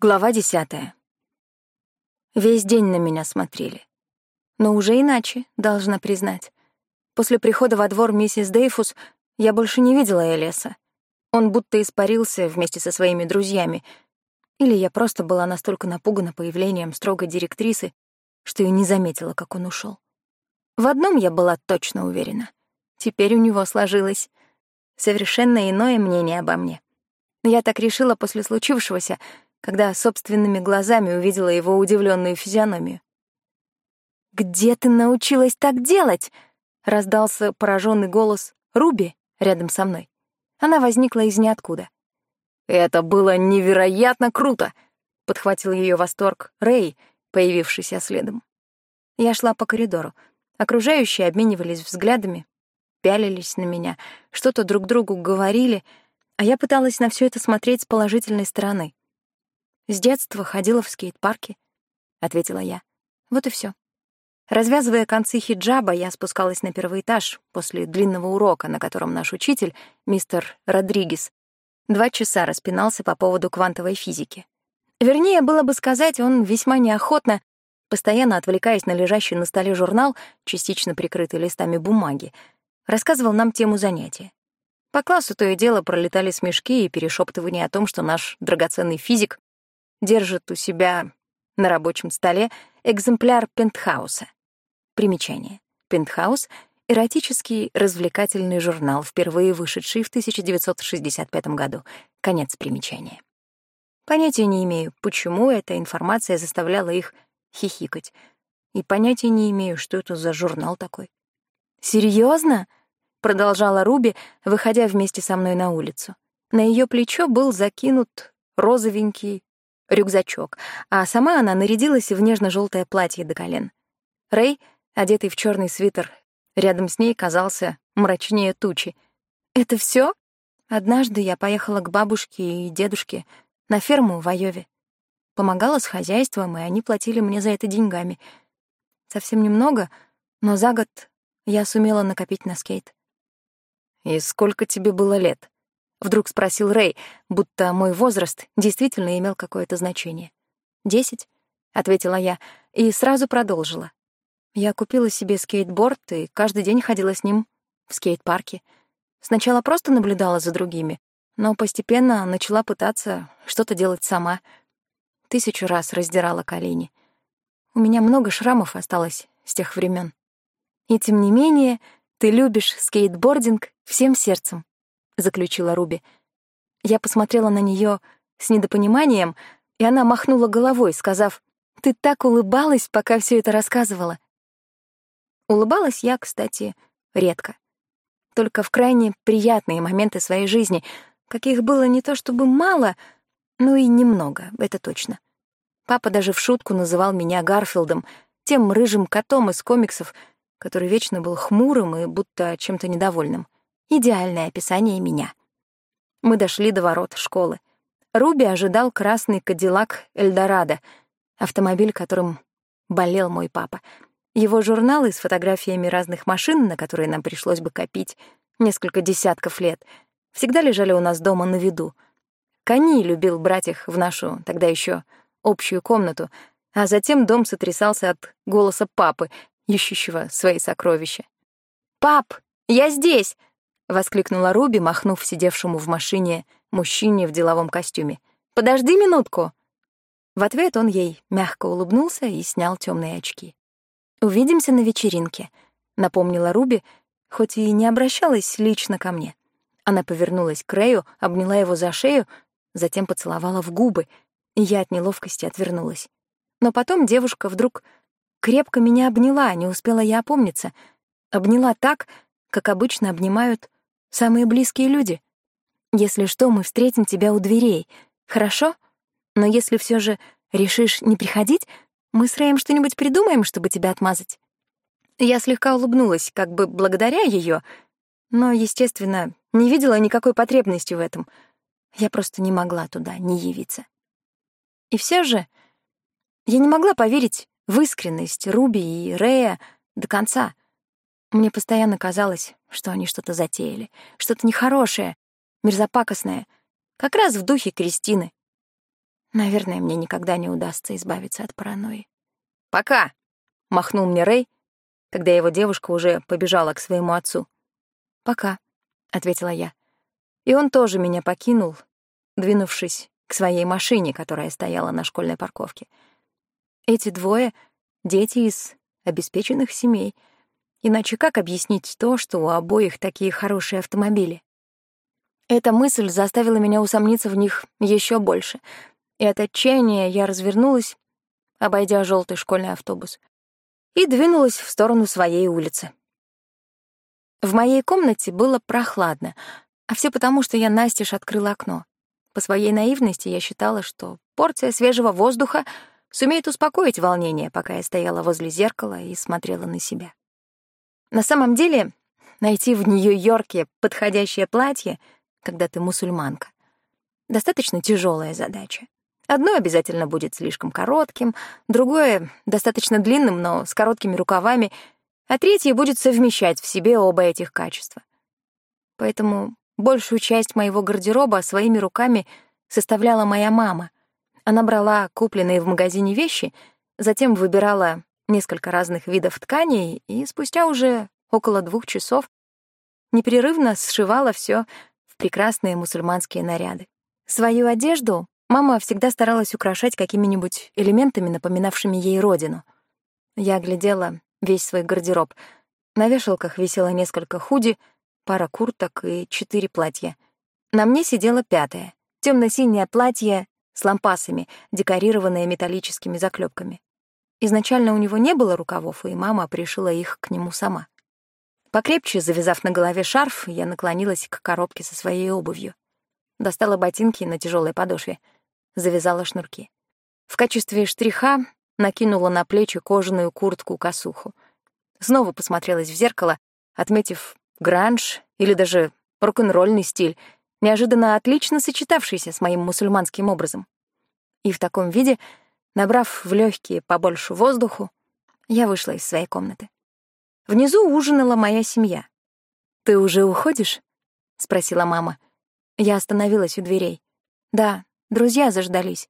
Глава десятая. Весь день на меня смотрели. Но уже иначе, должна признать. После прихода во двор миссис Дейфус я больше не видела Элеса. Он будто испарился вместе со своими друзьями. Или я просто была настолько напугана появлением строгой директрисы, что и не заметила, как он ушел. В одном я была точно уверена. Теперь у него сложилось совершенно иное мнение обо мне. Я так решила после случившегося — когда собственными глазами увидела его удивленную физиономию. «Где ты научилась так делать?» — раздался пораженный голос Руби рядом со мной. Она возникла из ниоткуда. «Это было невероятно круто!» — подхватил ее восторг Рэй, появившийся следом. Я шла по коридору. Окружающие обменивались взглядами, пялились на меня, что-то друг другу говорили, а я пыталась на все это смотреть с положительной стороны. С детства ходила в скейт-парке, ответила я. Вот и все. Развязывая концы хиджаба, я спускалась на первый этаж после длинного урока, на котором наш учитель, мистер Родригес, два часа распинался по поводу квантовой физики. Вернее, было бы сказать, он весьма неохотно, постоянно отвлекаясь на лежащий на столе журнал, частично прикрытый листами бумаги, рассказывал нам тему занятия. По классу то и дело пролетали смешки и перешептывания о том, что наш драгоценный физик держит у себя на рабочем столе экземпляр пентхауса. Примечание. Пентхаус — эротический развлекательный журнал, впервые вышедший в 1965 году. Конец примечания. Понятия не имею, почему эта информация заставляла их хихикать. И понятия не имею, что это за журнал такой. Серьезно? продолжала Руби, выходя вместе со мной на улицу. На ее плечо был закинут розовенький рюкзачок, а сама она нарядилась в нежно-желтое платье до колен. Рэй, одетый в черный свитер, рядом с ней казался мрачнее тучи. «Это все? Однажды я поехала к бабушке и дедушке на ферму в Айове. Помогала с хозяйством, и они платили мне за это деньгами. Совсем немного, но за год я сумела накопить на скейт. «И сколько тебе было лет?» — вдруг спросил Рэй, будто мой возраст действительно имел какое-то значение. «Десять», — ответила я, и сразу продолжила. Я купила себе скейтборд и каждый день ходила с ним в скейт-парке. Сначала просто наблюдала за другими, но постепенно начала пытаться что-то делать сама. Тысячу раз раздирала колени. У меня много шрамов осталось с тех времен. И тем не менее, ты любишь скейтбординг всем сердцем заключила Руби. Я посмотрела на нее с недопониманием, и она махнула головой, сказав, «Ты так улыбалась, пока все это рассказывала». Улыбалась я, кстати, редко. Только в крайне приятные моменты своей жизни, каких было не то чтобы мало, но и немного, это точно. Папа даже в шутку называл меня Гарфилдом, тем рыжим котом из комиксов, который вечно был хмурым и будто чем-то недовольным. Идеальное описание меня. Мы дошли до ворот школы. Руби ожидал красный Кадиллак Эльдорадо, автомобиль, которым болел мой папа. Его журналы с фотографиями разных машин, на которые нам пришлось бы копить несколько десятков лет, всегда лежали у нас дома на виду. Кани любил брать их в нашу, тогда еще общую комнату, а затем дом сотрясался от голоса папы, ищущего свои сокровища. «Пап, я здесь!» — воскликнула Руби, махнув сидевшему в машине мужчине в деловом костюме. «Подожди минутку!» В ответ он ей мягко улыбнулся и снял темные очки. «Увидимся на вечеринке», — напомнила Руби, хоть и не обращалась лично ко мне. Она повернулась к Рэю, обняла его за шею, затем поцеловала в губы, и я от неловкости отвернулась. Но потом девушка вдруг крепко меня обняла, не успела я опомниться. Обняла так, как обычно обнимают Самые близкие люди. Если что, мы встретим тебя у дверей. Хорошо? Но если все же решишь не приходить, мы с Рэем что-нибудь придумаем, чтобы тебя отмазать. Я слегка улыбнулась, как бы благодаря ее, но, естественно, не видела никакой потребности в этом. Я просто не могла туда не явиться. И все же я не могла поверить в искренность Руби и Рэя до конца. Мне постоянно казалось, что они что-то затеяли, что-то нехорошее, мерзопакостное, как раз в духе Кристины. Наверное, мне никогда не удастся избавиться от паранойи. «Пока!» — махнул мне Рэй, когда его девушка уже побежала к своему отцу. «Пока», — ответила я. И он тоже меня покинул, двинувшись к своей машине, которая стояла на школьной парковке. Эти двое — дети из обеспеченных семей. Иначе как объяснить то, что у обоих такие хорошие автомобили? Эта мысль заставила меня усомниться в них еще больше, и от отчаяния я развернулась, обойдя желтый школьный автобус, и двинулась в сторону своей улицы. В моей комнате было прохладно, а все потому, что я настежь открыла окно. По своей наивности я считала, что порция свежего воздуха сумеет успокоить волнение, пока я стояла возле зеркала и смотрела на себя. На самом деле, найти в Нью-Йорке подходящее платье, когда ты мусульманка, достаточно тяжелая задача. Одно обязательно будет слишком коротким, другое — достаточно длинным, но с короткими рукавами, а третье будет совмещать в себе оба этих качества. Поэтому большую часть моего гардероба своими руками составляла моя мама. Она брала купленные в магазине вещи, затем выбирала несколько разных видов тканей и спустя уже около двух часов непрерывно сшивала все в прекрасные мусульманские наряды. Свою одежду Мама всегда старалась украшать какими-нибудь элементами, напоминавшими ей родину. Я глядела весь свой гардероб. На вешалках висело несколько худи, пара курток и четыре платья. На мне сидело пятое — темно-синее платье с лампасами, декорированное металлическими заклепками. Изначально у него не было рукавов, и мама пришила их к нему сама. Покрепче завязав на голове шарф, я наклонилась к коробке со своей обувью. Достала ботинки на тяжелой подошве — завязала шнурки. В качестве штриха накинула на плечи кожаную куртку-косуху. Снова посмотрелась в зеркало, отметив гранж или даже рок-н-ролльный стиль, неожиданно отлично сочетавшийся с моим мусульманским образом. И в таком виде, набрав в легкие побольше воздуху, я вышла из своей комнаты. Внизу ужинала моя семья. «Ты уже уходишь?» — спросила мама. Я остановилась у дверей. «Да, Друзья заждались.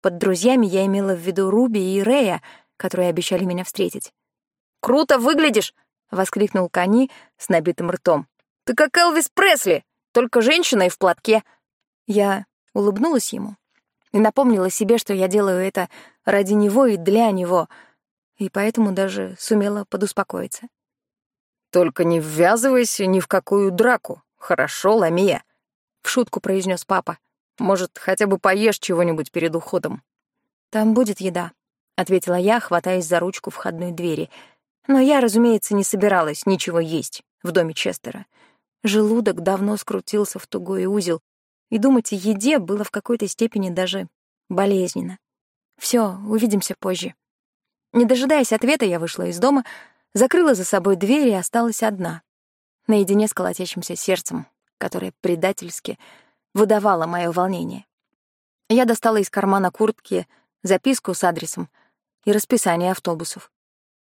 Под друзьями я имела в виду Руби и Рея, которые обещали меня встретить. «Круто выглядишь!» — воскликнул Кани с набитым ртом. «Ты как Элвис Пресли, только женщина и в платке». Я улыбнулась ему и напомнила себе, что я делаю это ради него и для него, и поэтому даже сумела подуспокоиться. «Только не ввязывайся ни в какую драку, хорошо, Ламия?» — в шутку произнес папа. Может, хотя бы поешь чего-нибудь перед уходом?» «Там будет еда», — ответила я, хватаясь за ручку входной двери. Но я, разумеется, не собиралась ничего есть в доме Честера. Желудок давно скрутился в тугой узел, и думать о еде было в какой-то степени даже болезненно. Все, увидимся позже. Не дожидаясь ответа, я вышла из дома, закрыла за собой дверь и осталась одна, наедине с колотящимся сердцем, которое предательски выдавала мое волнение. Я достала из кармана куртки записку с адресом и расписание автобусов.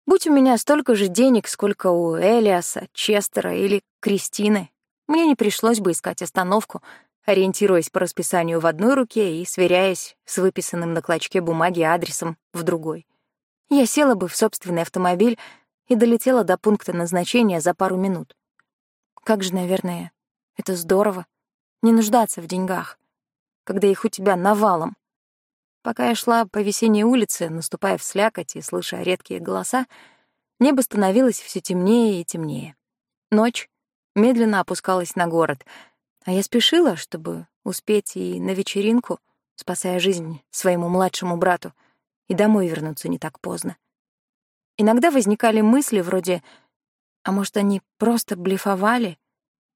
Будь у меня столько же денег, сколько у Элиаса, Честера или Кристины, мне не пришлось бы искать остановку, ориентируясь по расписанию в одной руке и сверяясь с выписанным на клочке бумаги адресом в другой. Я села бы в собственный автомобиль и долетела до пункта назначения за пару минут. Как же, наверное, это здорово не нуждаться в деньгах, когда их у тебя навалом. Пока я шла по весенней улице, наступая в слякоть и слыша редкие голоса, небо становилось все темнее и темнее. Ночь медленно опускалась на город, а я спешила, чтобы успеть и на вечеринку, спасая жизнь своему младшему брату, и домой вернуться не так поздно. Иногда возникали мысли вроде «А может, они просто блефовали?»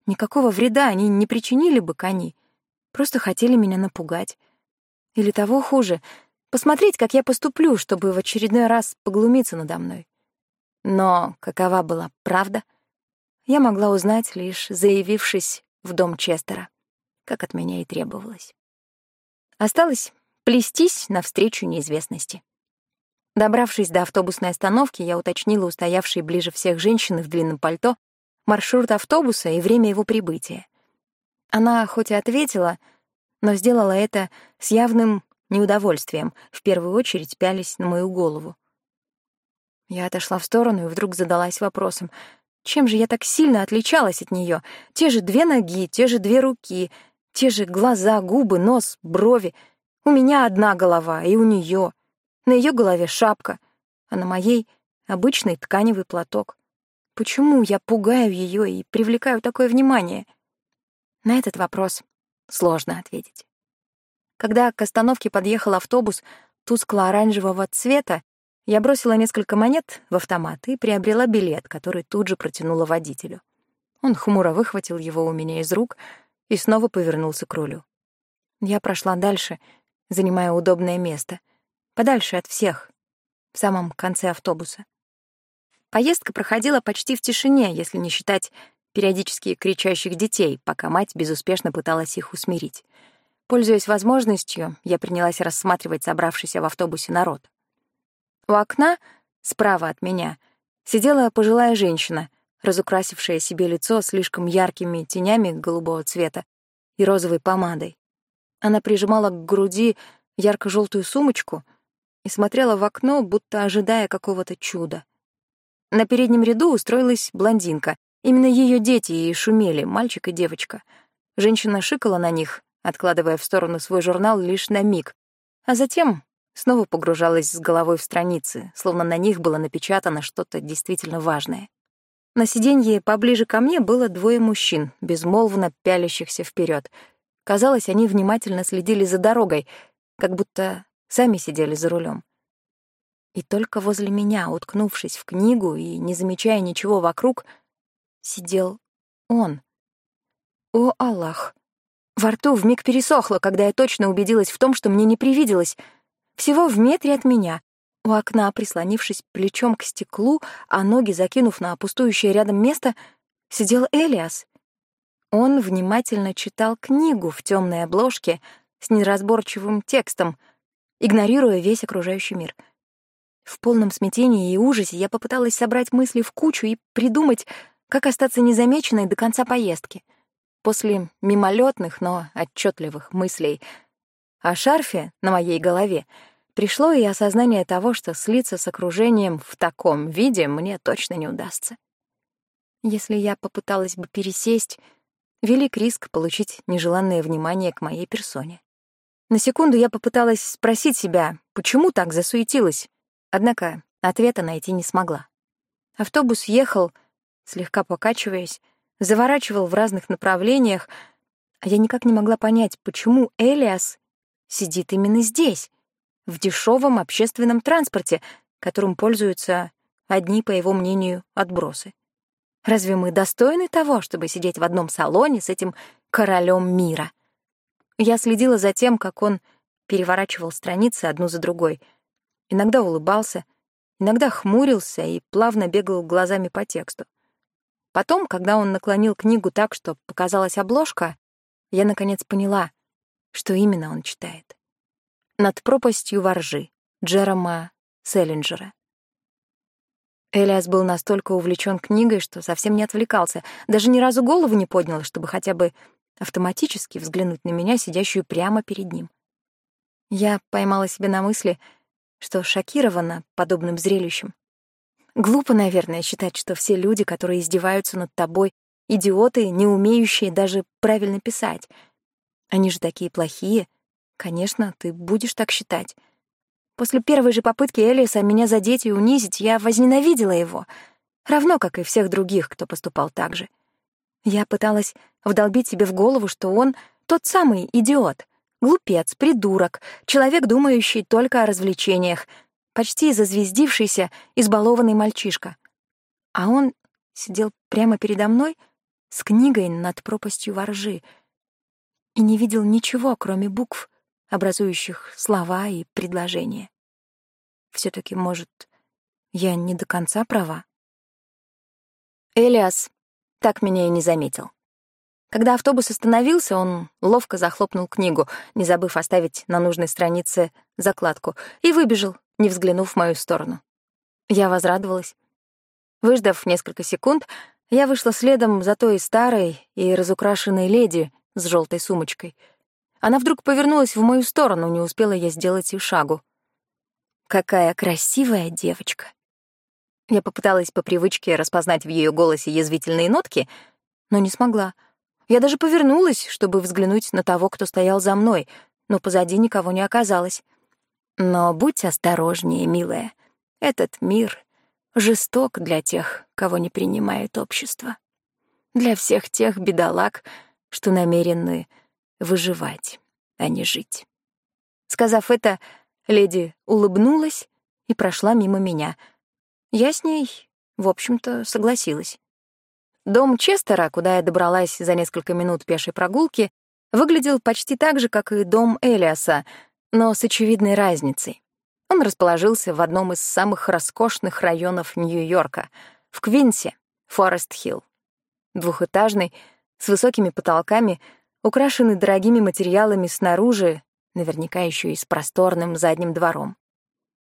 Никакого вреда они не причинили бы кони, просто хотели меня напугать. Или того хуже, посмотреть, как я поступлю, чтобы в очередной раз поглумиться надо мной. Но какова была правда, я могла узнать, лишь заявившись в дом Честера, как от меня и требовалось. Осталось плестись навстречу неизвестности. Добравшись до автобусной остановки, я уточнила у стоявшей ближе всех женщины в длинном пальто, маршрут автобуса и время его прибытия. Она хоть и ответила, но сделала это с явным неудовольствием, в первую очередь пялись на мою голову. Я отошла в сторону и вдруг задалась вопросом, чем же я так сильно отличалась от нее? Те же две ноги, те же две руки, те же глаза, губы, нос, брови. У меня одна голова, и у нее. На ее голове шапка, а на моей — обычный тканевый платок. Почему я пугаю ее и привлекаю такое внимание? На этот вопрос сложно ответить. Когда к остановке подъехал автобус тускло-оранжевого цвета, я бросила несколько монет в автомат и приобрела билет, который тут же протянула водителю. Он хмуро выхватил его у меня из рук и снова повернулся к рулю. Я прошла дальше, занимая удобное место, подальше от всех, в самом конце автобуса. Поездка проходила почти в тишине, если не считать периодически кричащих детей, пока мать безуспешно пыталась их усмирить. Пользуясь возможностью, я принялась рассматривать собравшийся в автобусе народ. У окна, справа от меня, сидела пожилая женщина, разукрасившая себе лицо слишком яркими тенями голубого цвета и розовой помадой. Она прижимала к груди ярко желтую сумочку и смотрела в окно, будто ожидая какого-то чуда. На переднем ряду устроилась блондинка. Именно ее дети и шумели, мальчик и девочка. Женщина шикала на них, откладывая в сторону свой журнал лишь на миг, а затем снова погружалась с головой в страницы, словно на них было напечатано что-то действительно важное. На сиденье поближе ко мне было двое мужчин, безмолвно пялящихся вперед. Казалось, они внимательно следили за дорогой, как будто сами сидели за рулем. И только возле меня, уткнувшись в книгу и не замечая ничего вокруг, сидел он. О, Аллах! Во рту вмиг пересохло, когда я точно убедилась в том, что мне не привиделось — всего в метре от меня, у окна, прислонившись плечом к стеклу, а ноги закинув на пустующее рядом место, сидел Элиас. Он внимательно читал книгу в темной обложке с неразборчивым текстом, игнорируя весь окружающий мир. В полном смятении и ужасе я попыталась собрать мысли в кучу и придумать, как остаться незамеченной до конца поездки. После мимолетных, но отчетливых мыслей — о шарфе на моей голове пришло и осознание того, что слиться с окружением в таком виде мне точно не удастся. Если я попыталась бы пересесть, велик риск получить нежеланное внимание к моей персоне. На секунду я попыталась спросить себя, почему так засуетилась, однако ответа найти не смогла. Автобус ехал, слегка покачиваясь, заворачивал в разных направлениях, а я никак не могла понять, почему Элиас сидит именно здесь, в дешевом общественном транспорте, которым пользуются одни, по его мнению, отбросы. Разве мы достойны того, чтобы сидеть в одном салоне с этим королем мира? Я следила за тем, как он переворачивал страницы одну за другой. Иногда улыбался, иногда хмурился и плавно бегал глазами по тексту. Потом, когда он наклонил книгу так, что показалась обложка, я, наконец, поняла, что именно он читает. «Над пропастью воржи» Джерома Селлинджера. Элиас был настолько увлечен книгой, что совсем не отвлекался, даже ни разу голову не поднял, чтобы хотя бы автоматически взглянуть на меня, сидящую прямо перед ним. Я поймала себя на мысли, что шокирована подобным зрелищем. Глупо, наверное, считать, что все люди, которые издеваются над тобой, идиоты, не умеющие даже правильно писать — они же такие плохие. Конечно, ты будешь так считать. После первой же попытки Элиса меня задеть и унизить, я возненавидела его, равно как и всех других, кто поступал так же. Я пыталась вдолбить себе в голову, что он тот самый идиот, глупец, придурок, человек, думающий только о развлечениях, почти зазвездившийся, избалованный мальчишка. А он сидел прямо передо мной с книгой над пропастью воржи — и не видел ничего, кроме букв, образующих слова и предложения. все таки может, я не до конца права? Элиас так меня и не заметил. Когда автобус остановился, он ловко захлопнул книгу, не забыв оставить на нужной странице закладку, и выбежал, не взглянув в мою сторону. Я возрадовалась. Выждав несколько секунд, я вышла следом за той старой и разукрашенной леди, с желтой сумочкой. Она вдруг повернулась в мою сторону, не успела я сделать и шагу. «Какая красивая девочка!» Я попыталась по привычке распознать в ее голосе язвительные нотки, но не смогла. Я даже повернулась, чтобы взглянуть на того, кто стоял за мной, но позади никого не оказалось. Но будь осторожнее, милая. Этот мир жесток для тех, кого не принимает общество. Для всех тех бедолаг, что намерены выживать, а не жить. Сказав это, леди улыбнулась и прошла мимо меня. Я с ней, в общем-то, согласилась. Дом Честера, куда я добралась за несколько минут пешей прогулки, выглядел почти так же, как и дом Элиаса, но с очевидной разницей. Он расположился в одном из самых роскошных районов Нью-Йорка, в Квинсе, Форест-Хилл. Двухэтажный, с высокими потолками, украшенный дорогими материалами снаружи, наверняка еще и с просторным задним двором.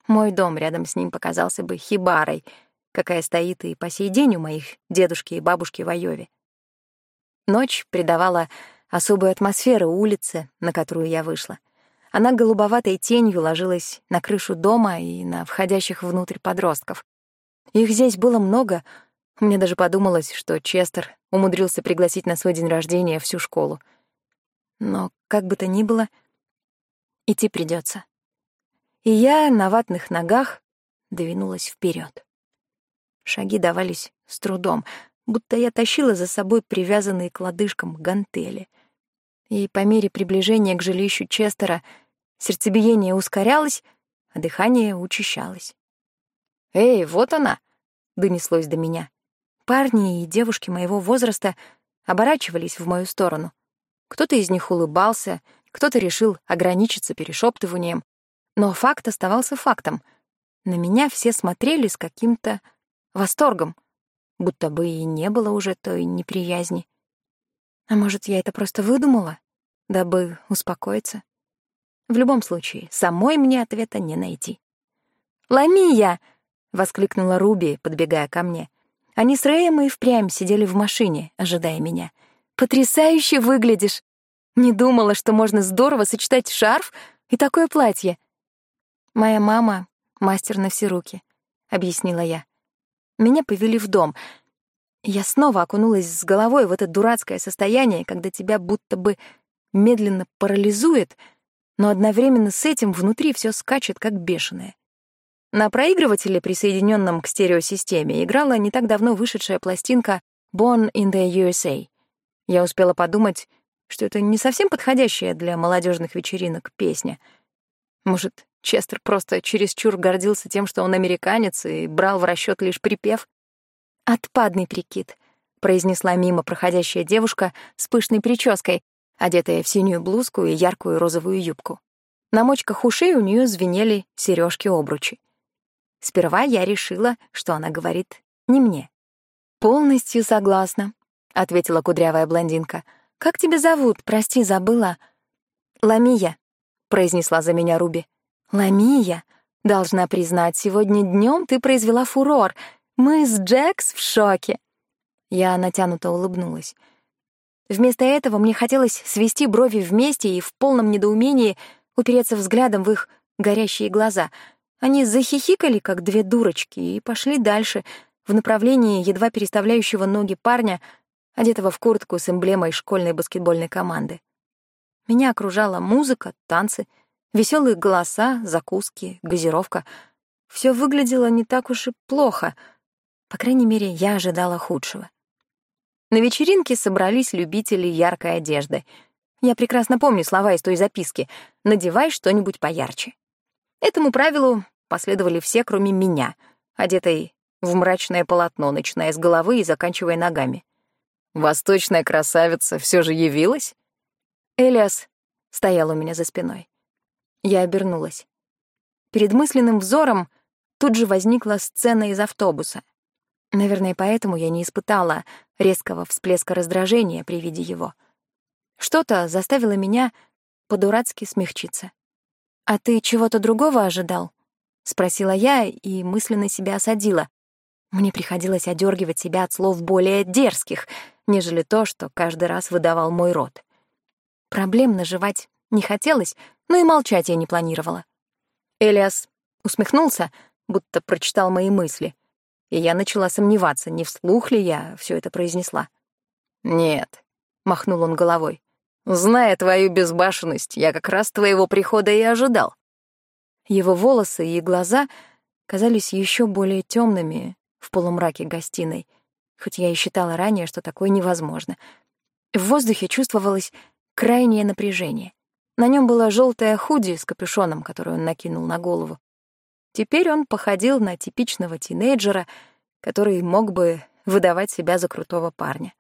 Мой дом рядом с ним показался бы хибарой, какая стоит и по сей день у моих дедушки и бабушки в Айове. Ночь придавала особую атмосферу улице, на которую я вышла. Она голубоватой тенью ложилась на крышу дома и на входящих внутрь подростков. Их здесь было много. Мне даже подумалось, что Честер умудрился пригласить на свой день рождения всю школу. Но как бы то ни было, идти придется. И я на ватных ногах двинулась вперед. Шаги давались с трудом, будто я тащила за собой привязанные к лодыжкам гантели. И по мере приближения к жилищу Честера — Сердцебиение ускорялось, а дыхание учащалось. «Эй, вот она!» — донеслось до меня. Парни и девушки моего возраста оборачивались в мою сторону. Кто-то из них улыбался, кто-то решил ограничиться перешептыванием. Но факт оставался фактом. На меня все смотрели с каким-то восторгом, будто бы и не было уже той неприязни. А может, я это просто выдумала, дабы успокоиться? В любом случае, самой мне ответа не найти. «Ламия!» — воскликнула Руби, подбегая ко мне. Они с Рэем и впрямь сидели в машине, ожидая меня. «Потрясающе выглядишь! Не думала, что можно здорово сочетать шарф и такое платье!» «Моя мама — мастер на все руки», — объяснила я. Меня повели в дом. Я снова окунулась с головой в это дурацкое состояние, когда тебя будто бы медленно парализует — но одновременно с этим внутри все скачет, как бешеное. На проигрывателе, присоединенном к стереосистеме, играла не так давно вышедшая пластинка «Born in the USA». Я успела подумать, что это не совсем подходящая для молодежных вечеринок песня. Может, Честер просто чересчур гордился тем, что он американец, и брал в расчет лишь припев? «Отпадный прикид», — произнесла мимо проходящая девушка с пышной прической, одетая в синюю блузку и яркую розовую юбку. На мочках ушей у нее звенели сережки-обручи. Сперва я решила, что она говорит не мне. «Полностью согласна», — ответила кудрявая блондинка. «Как тебя зовут? Прости, забыла». «Ламия», — произнесла за меня Руби. «Ламия, должна признать, сегодня днем ты произвела фурор. Мы с Джекс в шоке». Я натянуто улыбнулась. Вместо этого мне хотелось свести брови вместе и в полном недоумении упереться взглядом в их горящие глаза. Они захихикали, как две дурочки, и пошли дальше, в направлении едва переставляющего ноги парня, одетого в куртку с эмблемой школьной баскетбольной команды. Меня окружала музыка, танцы, веселые голоса, закуски, газировка. Все выглядело не так уж и плохо. По крайней мере, я ожидала худшего. На вечеринке собрались любители яркой одежды. Я прекрасно помню слова из той записки «надевай что-нибудь поярче». Этому правилу последовали все, кроме меня, одетой в мрачное полотно, начиная с головы и заканчивая ногами. «Восточная красавица все же явилась?» Элиас стоял у меня за спиной. Я обернулась. Перед мысленным взором тут же возникла сцена из автобуса. Наверное, поэтому я не испытала резкого всплеска раздражения при виде его. Что-то заставило меня по-дурацки смягчиться. «А ты чего-то другого ожидал?» — спросила я и мысленно себя осадила. Мне приходилось одергивать себя от слов более дерзких, нежели то, что каждый раз выдавал мой рот. Проблем наживать Не хотелось, но и молчать я не планировала. Элиас усмехнулся, будто прочитал мои мысли, и я начала сомневаться, не вслух ли я все это произнесла. «Нет», — махнул он головой, — «зная твою безбашенность, я как раз твоего прихода и ожидал». Его волосы и глаза казались еще более темными в полумраке гостиной, хоть я и считала ранее, что такое невозможно. В воздухе чувствовалось крайнее напряжение. На нем была желтая худи с капюшоном, который он накинул на голову. Теперь он походил на типичного тинейджера, который мог бы выдавать себя за крутого парня.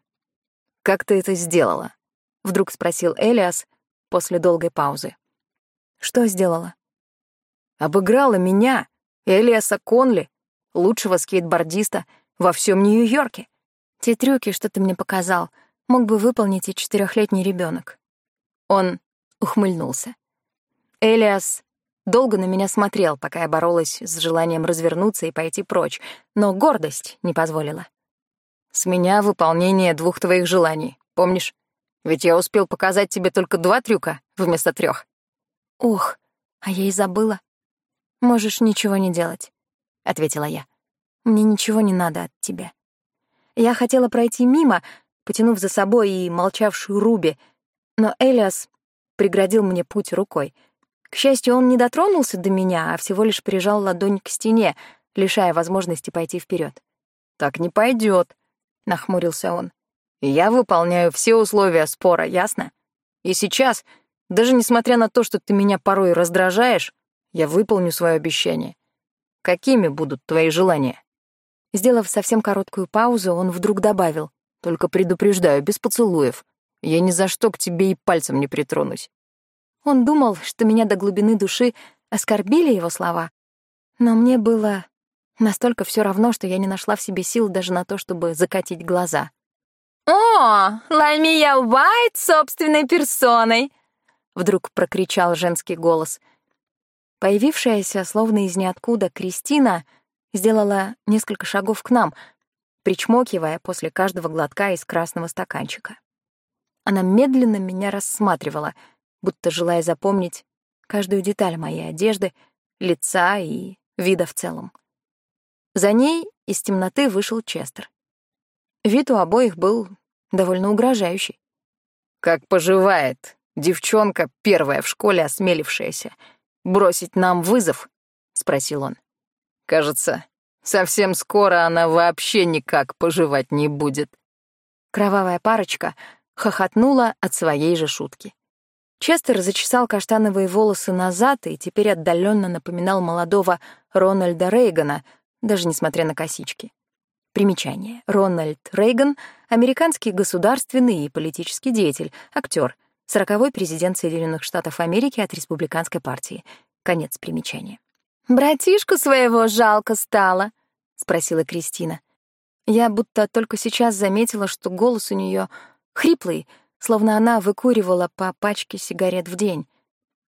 «Как ты это сделала?» — вдруг спросил Элиас после долгой паузы. «Что сделала?» «Обыграла меня, Элиаса Конли, лучшего скейтбордиста во всем Нью-Йорке. Те трюки, что ты мне показал, мог бы выполнить и четырехлетний ребенок. Он ухмыльнулся. Элиас долго на меня смотрел, пока я боролась с желанием развернуться и пойти прочь, но гордость не позволила. «С меня выполнение двух твоих желаний, помнишь? Ведь я успел показать тебе только два трюка вместо трех. «Ох, а я и забыла. Можешь ничего не делать», — ответила я. «Мне ничего не надо от тебя». Я хотела пройти мимо, потянув за собой и молчавшую Руби, но Элиас преградил мне путь рукой. К счастью, он не дотронулся до меня, а всего лишь прижал ладонь к стене, лишая возможности пойти вперед. «Так не пойдет, нахмурился он. «Я выполняю все условия спора, ясно? И сейчас, даже несмотря на то, что ты меня порой раздражаешь, я выполню свое обещание. Какими будут твои желания?» Сделав совсем короткую паузу, он вдруг добавил. «Только предупреждаю, без поцелуев. Я ни за что к тебе и пальцем не притронусь. Он думал, что меня до глубины души оскорбили его слова, но мне было настолько все равно, что я не нашла в себе сил даже на то, чтобы закатить глаза. «О, Ламия Уайт собственной персоной!» — вдруг прокричал женский голос. Появившаяся, словно из ниоткуда, Кристина сделала несколько шагов к нам, причмокивая после каждого глотка из красного стаканчика. Она медленно меня рассматривала, будто желая запомнить каждую деталь моей одежды, лица и вида в целом. За ней из темноты вышел Честер. Вид у обоих был довольно угрожающий. «Как поживает девчонка, первая в школе осмелившаяся, бросить нам вызов?» — спросил он. «Кажется, совсем скоро она вообще никак поживать не будет». Кровавая парочка — хохотнула от своей же шутки. Честер зачесал каштановые волосы назад и теперь отдаленно напоминал молодого Рональда Рейгана, даже несмотря на косички. Примечание. Рональд Рейган — американский государственный и политический деятель, актер, сороковой президент Соединенных Штатов Америки от Республиканской партии. Конец примечания. «Братишку своего жалко стало?» — спросила Кристина. Я будто только сейчас заметила, что голос у нее хриплый, словно она выкуривала по пачке сигарет в день.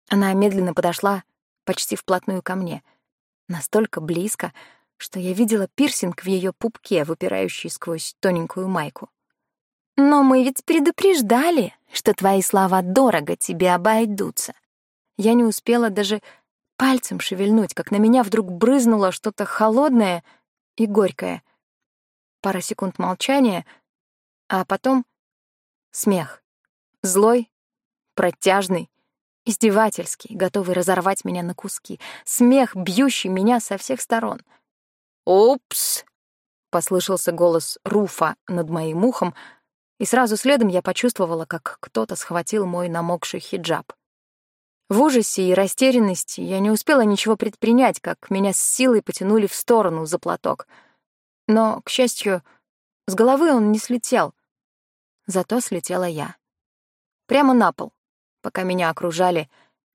Она медленно подошла почти вплотную ко мне, настолько близко, что я видела пирсинг в ее пупке, выпирающий сквозь тоненькую майку. «Но мы ведь предупреждали, что твои слова дорого тебе обойдутся». Я не успела даже пальцем шевельнуть, как на меня вдруг брызнуло что-то холодное и горькое. Пара секунд молчания, а потом Смех. Злой, протяжный, издевательский, готовый разорвать меня на куски. Смех, бьющий меня со всех сторон. «Упс!» — послышался голос Руфа над моим ухом, и сразу следом я почувствовала, как кто-то схватил мой намокший хиджаб. В ужасе и растерянности я не успела ничего предпринять, как меня с силой потянули в сторону за платок. Но, к счастью, с головы он не слетел — Зато слетела я. Прямо на пол, пока меня окружали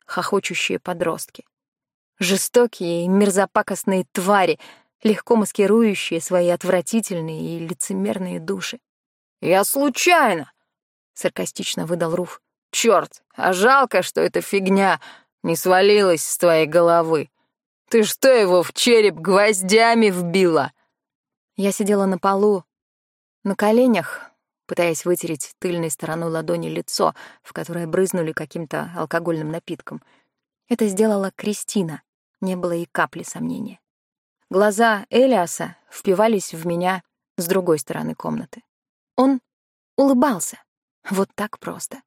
хохочущие подростки. Жестокие и мерзопакостные твари, легко маскирующие свои отвратительные и лицемерные души. «Я случайно!» — саркастично выдал Руф. «Чёрт, а жалко, что эта фигня не свалилась с твоей головы. Ты что его в череп гвоздями вбила?» Я сидела на полу, на коленях, пытаясь вытереть тыльной стороной ладони лицо, в которое брызнули каким-то алкогольным напитком. Это сделала Кристина, не было и капли сомнения. Глаза Элиаса впивались в меня с другой стороны комнаты. Он улыбался. Вот так просто.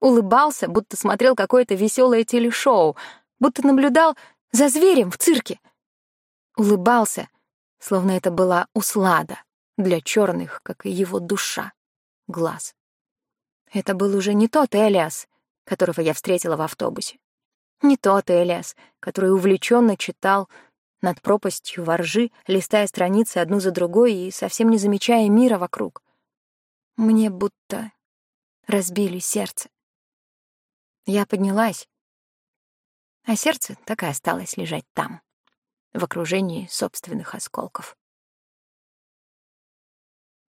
Улыбался, будто смотрел какое-то веселое телешоу, будто наблюдал за зверем в цирке. Улыбался, словно это была услада для черных, как и его душа, глаз. Это был уже не тот Элиас, которого я встретила в автобусе. Не тот Элиас, который увлеченно читал над пропастью воржи, листая страницы одну за другой и совсем не замечая мира вокруг. Мне будто разбили сердце. Я поднялась, а сердце так и осталось лежать там, в окружении собственных осколков.